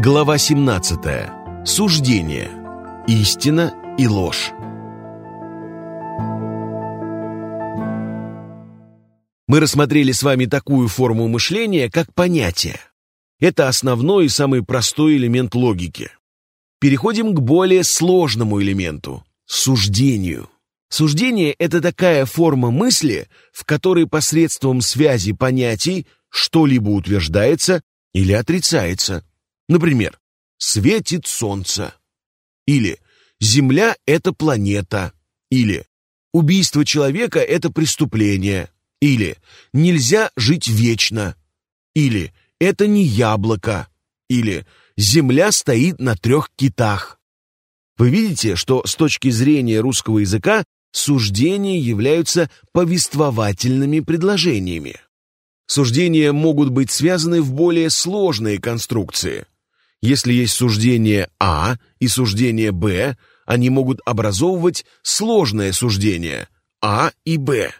Глава 17. Суждение. Истина и ложь. Мы рассмотрели с вами такую форму мышления, как понятие. Это основной и самый простой элемент логики. Переходим к более сложному элементу – суждению. Суждение – это такая форма мысли, в которой посредством связи понятий что-либо утверждается или отрицается. Например, «светит солнце» или «Земля – это планета» или «убийство человека – это преступление» или «нельзя жить вечно» или «это не яблоко» или «Земля стоит на трех китах». Вы видите, что с точки зрения русского языка суждения являются повествовательными предложениями. Суждения могут быть связаны в более сложные конструкции. Если есть суждение А и суждение Б, они могут образовывать сложное суждение А и Б.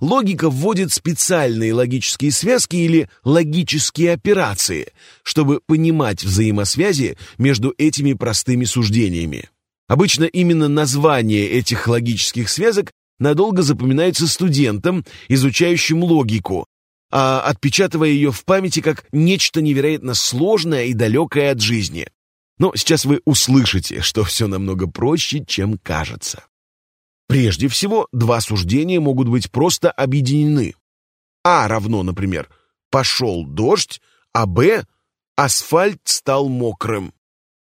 Логика вводит специальные логические связки или логические операции, чтобы понимать взаимосвязи между этими простыми суждениями. Обычно именно название этих логических связок надолго запоминаются студентам, изучающим логику, а отпечатывая ее в памяти как нечто невероятно сложное и далекое от жизни. Но сейчас вы услышите, что все намного проще, чем кажется. Прежде всего, два суждения могут быть просто объединены. А равно, например, «пошел дождь», а Б «асфальт стал мокрым».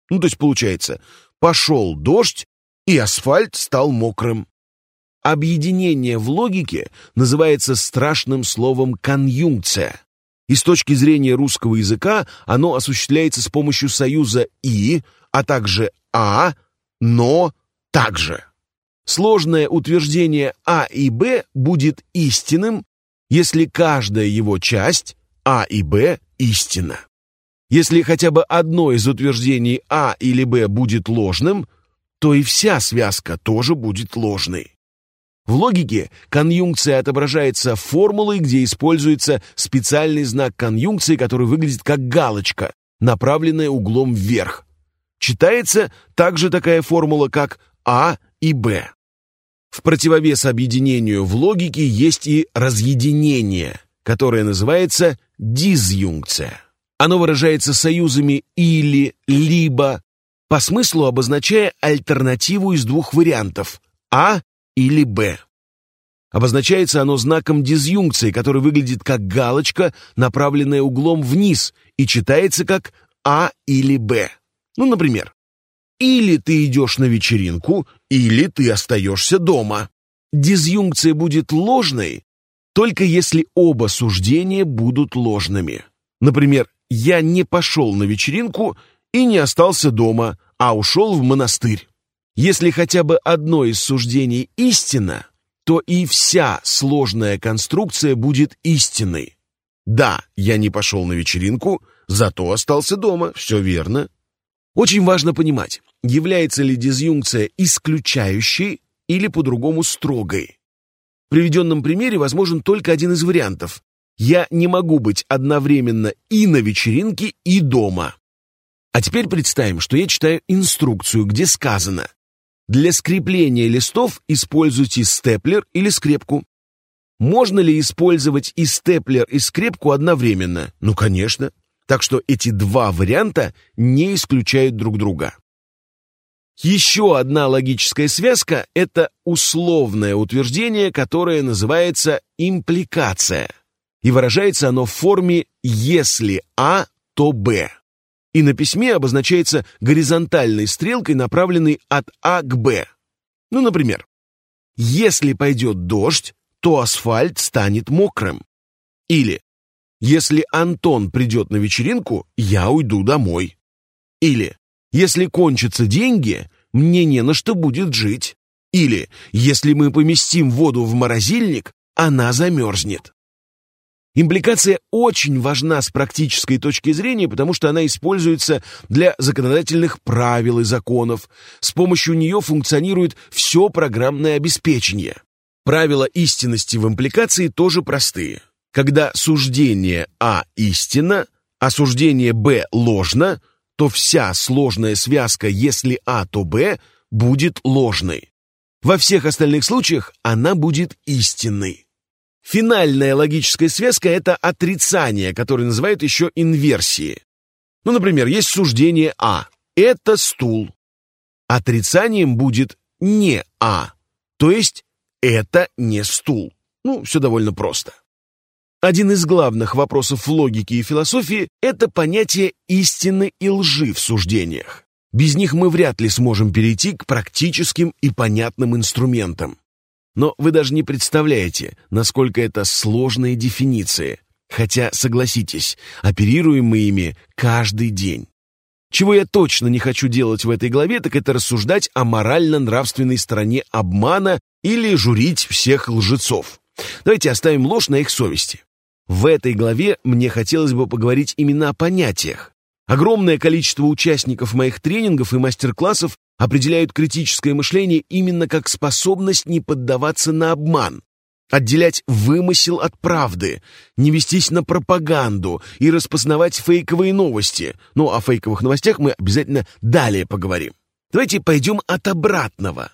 Ну, то есть получается «пошел дождь» и «асфальт стал мокрым». Объединение в логике называется страшным словом «конъюнкция». И с точки зрения русского языка оно осуществляется с помощью союза «и», а также «а», «но», «также». Сложное утверждение А и Б будет истинным, если каждая его часть, А и Б, истина. Если хотя бы одно из утверждений А или Б будет ложным, то и вся связка тоже будет ложной. В логике конъюнкция отображается формулой, где используется специальный знак конъюнкции, который выглядит как галочка, направленная углом вверх. Читается также такая формула, как А и Б. В противовес объединению в логике есть и разъединение, которое называется дизъюнкция. Оно выражается союзами «или», «либо», по смыслу обозначая альтернативу из двух вариантов «а» или «б». Обозначается оно знаком дизъюнкции, который выглядит как галочка, направленная углом вниз, и читается как «а» или «б». Ну, например, или ты идешь на вечеринку, или ты остаешься дома. Дизъюнкция будет ложной, только если оба суждения будут ложными. Например, я не пошел на вечеринку и не остался дома, а ушел в монастырь. Если хотя бы одно из суждений истина, то и вся сложная конструкция будет истинной. Да, я не пошел на вечеринку, зато остался дома, все верно. Очень важно понимать, является ли дизъюнкция исключающей или по-другому строгой. В приведенном примере возможен только один из вариантов. Я не могу быть одновременно и на вечеринке, и дома. А теперь представим, что я читаю инструкцию, где сказано «Для скрепления листов используйте степлер или скрепку». Можно ли использовать и степлер, и скрепку одновременно? Ну, конечно. Так что эти два варианта не исключают друг друга. Еще одна логическая связка – это условное утверждение, которое называется импликация. И выражается оно в форме «если А, то Б». И на письме обозначается горизонтальной стрелкой, направленной от А к Б. Ну, например, «Если пойдет дождь, то асфальт станет мокрым». Или «Если Антон придет на вечеринку, я уйду домой». Или если кончатся деньги, мне не на что будет жить. Или, если мы поместим воду в морозильник, она замерзнет. Импликация очень важна с практической точки зрения, потому что она используется для законодательных правил и законов. С помощью нее функционирует все программное обеспечение. Правила истинности в импликации тоже простые. Когда суждение А истина, а суждение Б ложно, то вся сложная связка «если А, то Б» будет ложной. Во всех остальных случаях она будет истинной. Финальная логическая связка — это отрицание, которое называют еще инверсией. Ну, например, есть суждение А. Это стул. Отрицанием будет не А, то есть это не стул. Ну, все довольно просто. Один из главных вопросов в логике и философии – это понятие истины и лжи в суждениях. Без них мы вряд ли сможем перейти к практическим и понятным инструментам. Но вы даже не представляете, насколько это сложные дефиниции. Хотя, согласитесь, оперируем мы ими каждый день. Чего я точно не хочу делать в этой главе, так это рассуждать о морально-нравственной стороне обмана или журить всех лжецов. Давайте оставим ложь на их совести. В этой главе мне хотелось бы поговорить именно о понятиях. Огромное количество участников моих тренингов и мастер-классов определяют критическое мышление именно как способность не поддаваться на обман, отделять вымысел от правды, не вестись на пропаганду и распознавать фейковые новости. Ну, о фейковых новостях мы обязательно далее поговорим. Давайте пойдем от обратного.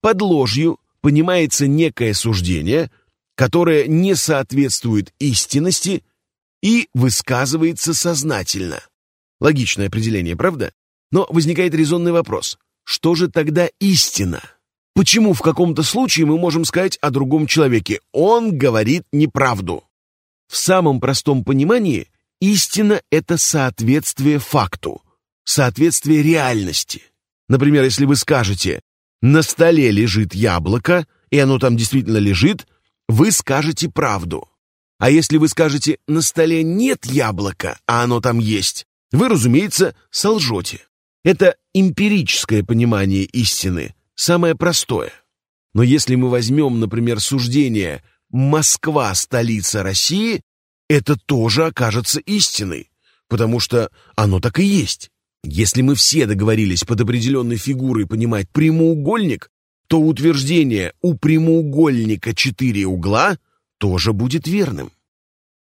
Под ложью понимается некое суждение – которое не соответствует истинности и высказывается сознательно. Логичное определение, правда? Но возникает резонный вопрос. Что же тогда истина? Почему в каком-то случае мы можем сказать о другом человеке «он говорит неправду»? В самом простом понимании истина — это соответствие факту, соответствие реальности. Например, если вы скажете «на столе лежит яблоко», и оно там действительно лежит, вы скажете правду. А если вы скажете «на столе нет яблока, а оно там есть», вы, разумеется, солжете. Это эмпирическое понимание истины, самое простое. Но если мы возьмем, например, суждение «Москва – столица России», это тоже окажется истиной, потому что оно так и есть. Если мы все договорились под определенной фигурой понимать прямоугольник, то утверждение «у прямоугольника четыре угла» тоже будет верным.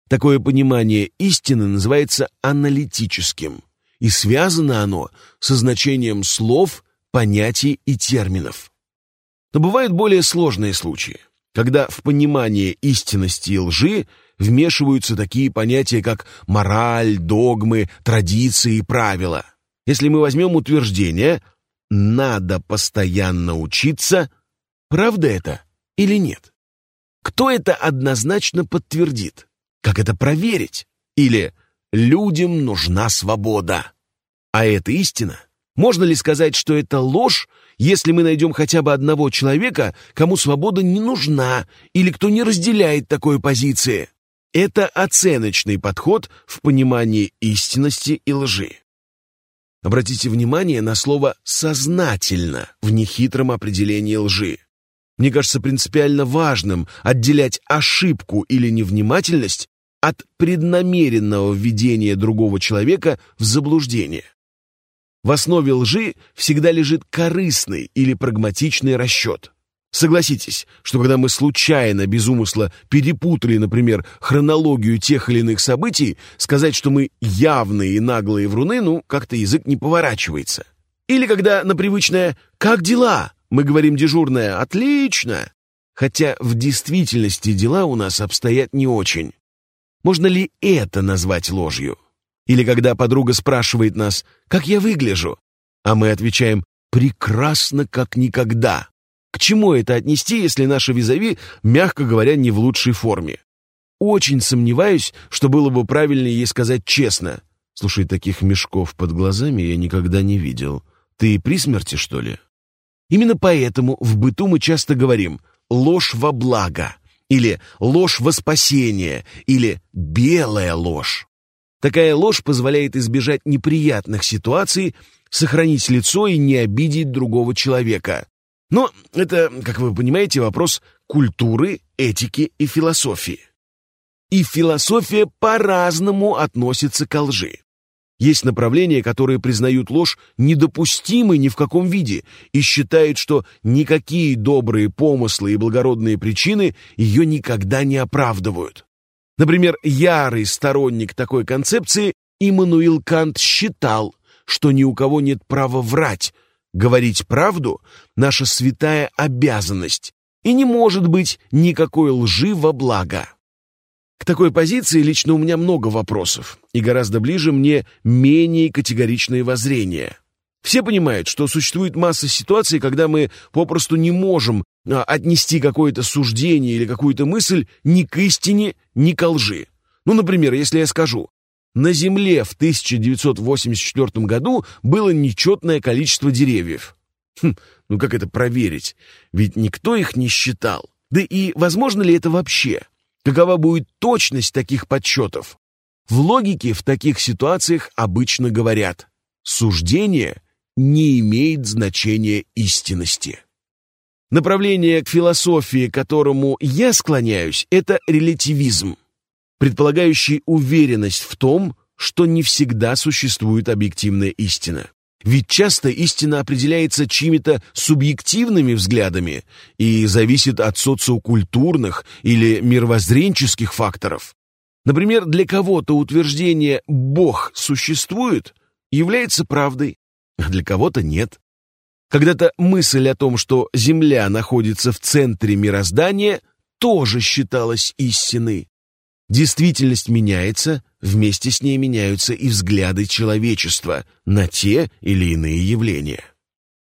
Такое понимание истины называется аналитическим, и связано оно со значением слов, понятий и терминов. Но бывают более сложные случаи, когда в понимание истинности и лжи вмешиваются такие понятия, как мораль, догмы, традиции и правила. Если мы возьмем утверждение надо постоянно учиться, правда это или нет? Кто это однозначно подтвердит? Как это проверить? Или людям нужна свобода? А это истина? Можно ли сказать, что это ложь, если мы найдем хотя бы одного человека, кому свобода не нужна или кто не разделяет такой позиции? Это оценочный подход в понимании истинности и лжи. Обратите внимание на слово «сознательно» в нехитром определении лжи. Мне кажется принципиально важным отделять ошибку или невнимательность от преднамеренного введения другого человека в заблуждение. В основе лжи всегда лежит корыстный или прагматичный расчет. Согласитесь, что когда мы случайно, без умысла, перепутали, например, хронологию тех или иных событий, сказать, что мы явные и наглые вруны, ну, как-то язык не поворачивается. Или когда на привычное «как дела?» мы говорим дежурное «отлично», хотя в действительности дела у нас обстоят не очень. Можно ли это назвать ложью? Или когда подруга спрашивает нас «как я выгляжу?» А мы отвечаем «прекрасно, как никогда». К чему это отнести, если наша визави, мягко говоря, не в лучшей форме? Очень сомневаюсь, что было бы правильнее ей сказать честно. Слушай, таких мешков под глазами я никогда не видел. Ты при смерти, что ли? Именно поэтому в быту мы часто говорим «ложь во благо» или «ложь во спасение» или «белая ложь». Такая ложь позволяет избежать неприятных ситуаций, сохранить лицо и не обидеть другого человека. Но это, как вы понимаете, вопрос культуры, этики и философии. И философия по-разному относится к лжи. Есть направления, которые признают ложь недопустимой ни в каком виде и считают, что никакие добрые помыслы и благородные причины ее никогда не оправдывают. Например, ярый сторонник такой концепции Иммануил Кант считал, что ни у кого нет права врать. Говорить правду — наша святая обязанность, и не может быть никакой лжи во благо. К такой позиции лично у меня много вопросов, и гораздо ближе мне менее категоричные воззрения. Все понимают, что существует масса ситуаций, когда мы попросту не можем а, отнести какое-то суждение или какую-то мысль ни к истине, ни к лжи. Ну, например, если я скажу, на Земле в 1984 году было нечетное количество деревьев. Хм, ну как это проверить? Ведь никто их не считал. Да и возможно ли это вообще? Какова будет точность таких подсчетов? В логике в таких ситуациях обычно говорят «суждение не имеет значения истинности». Направление к философии, к которому я склоняюсь, это релятивизм предполагающий уверенность в том, что не всегда существует объективная истина. Ведь часто истина определяется чьими-то субъективными взглядами и зависит от социокультурных или мировоззренческих факторов. Например, для кого-то утверждение «Бог существует» является правдой, а для кого-то нет. Когда-то мысль о том, что Земля находится в центре мироздания, тоже считалась истиной. Действительность меняется, вместе с ней меняются и взгляды человечества на те или иные явления.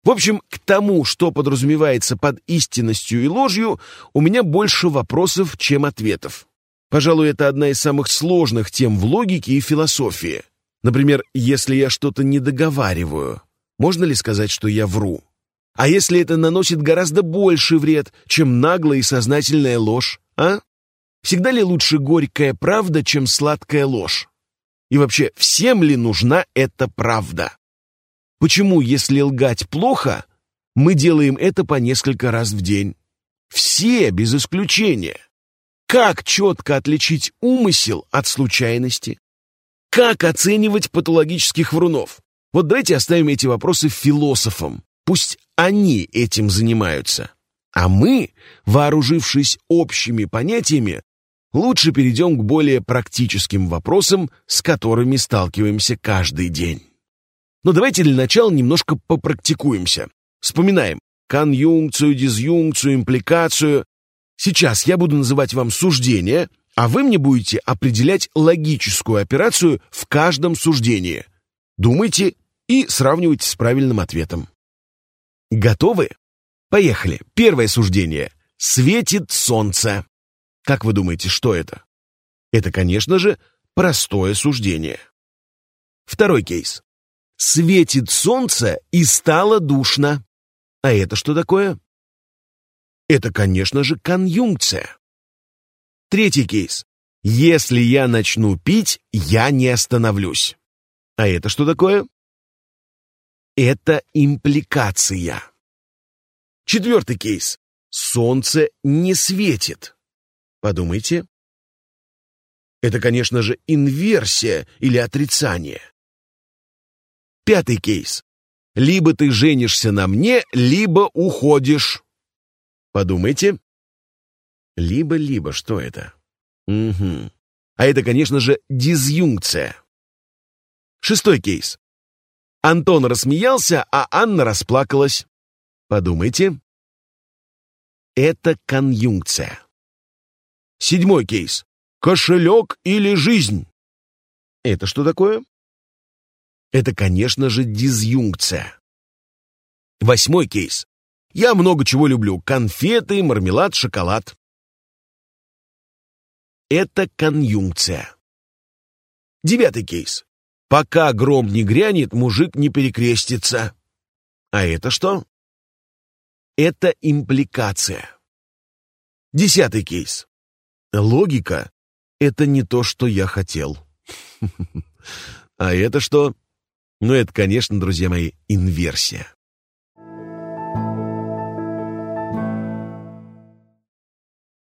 В общем, к тому, что подразумевается под истинностью и ложью, у меня больше вопросов, чем ответов. Пожалуй, это одна из самых сложных тем в логике и философии. Например, если я что-то не договариваю, можно ли сказать, что я вру? А если это наносит гораздо больше вред, чем наглая и сознательная ложь, а? Всегда ли лучше горькая правда, чем сладкая ложь? И вообще, всем ли нужна эта правда? Почему, если лгать плохо, мы делаем это по несколько раз в день? Все, без исключения. Как четко отличить умысел от случайности? Как оценивать патологических врунов? Вот давайте оставим эти вопросы философам. Пусть они этим занимаются. А мы, вооружившись общими понятиями, лучше перейдем к более практическим вопросам, с которыми сталкиваемся каждый день. Но давайте для начала немножко попрактикуемся. Вспоминаем конъюнкцию, дизъюнкцию, импликацию. Сейчас я буду называть вам суждение, а вы мне будете определять логическую операцию в каждом суждении. Думайте и сравнивайте с правильным ответом. Готовы? Поехали. Первое суждение. Светит солнце. Как вы думаете, что это? Это, конечно же, простое суждение. Второй кейс. Светит солнце и стало душно. А это что такое? Это, конечно же, конъюнкция. Третий кейс. Если я начну пить, я не остановлюсь. А это что такое? Это импликация. Четвертый кейс. Солнце не светит. Подумайте. Это, конечно же, инверсия или отрицание. Пятый кейс. Либо ты женишься на мне, либо уходишь. Подумайте. Либо-либо, что это? Угу. А это, конечно же, дизъюнкция. Шестой кейс. Антон рассмеялся, а Анна расплакалась. Подумайте. Это конъюнкция. Седьмой кейс. Кошелек или жизнь? Это что такое? Это, конечно же, дизъюнкция. Восьмой кейс. Я много чего люблю. Конфеты, мармелад, шоколад. Это конъюнкция. Девятый кейс. Пока гром не грянет, мужик не перекрестится. А это что? Это импликация. Десятый кейс. Логика — это не то, что я хотел. А это что? Ну, это, конечно, друзья мои, инверсия.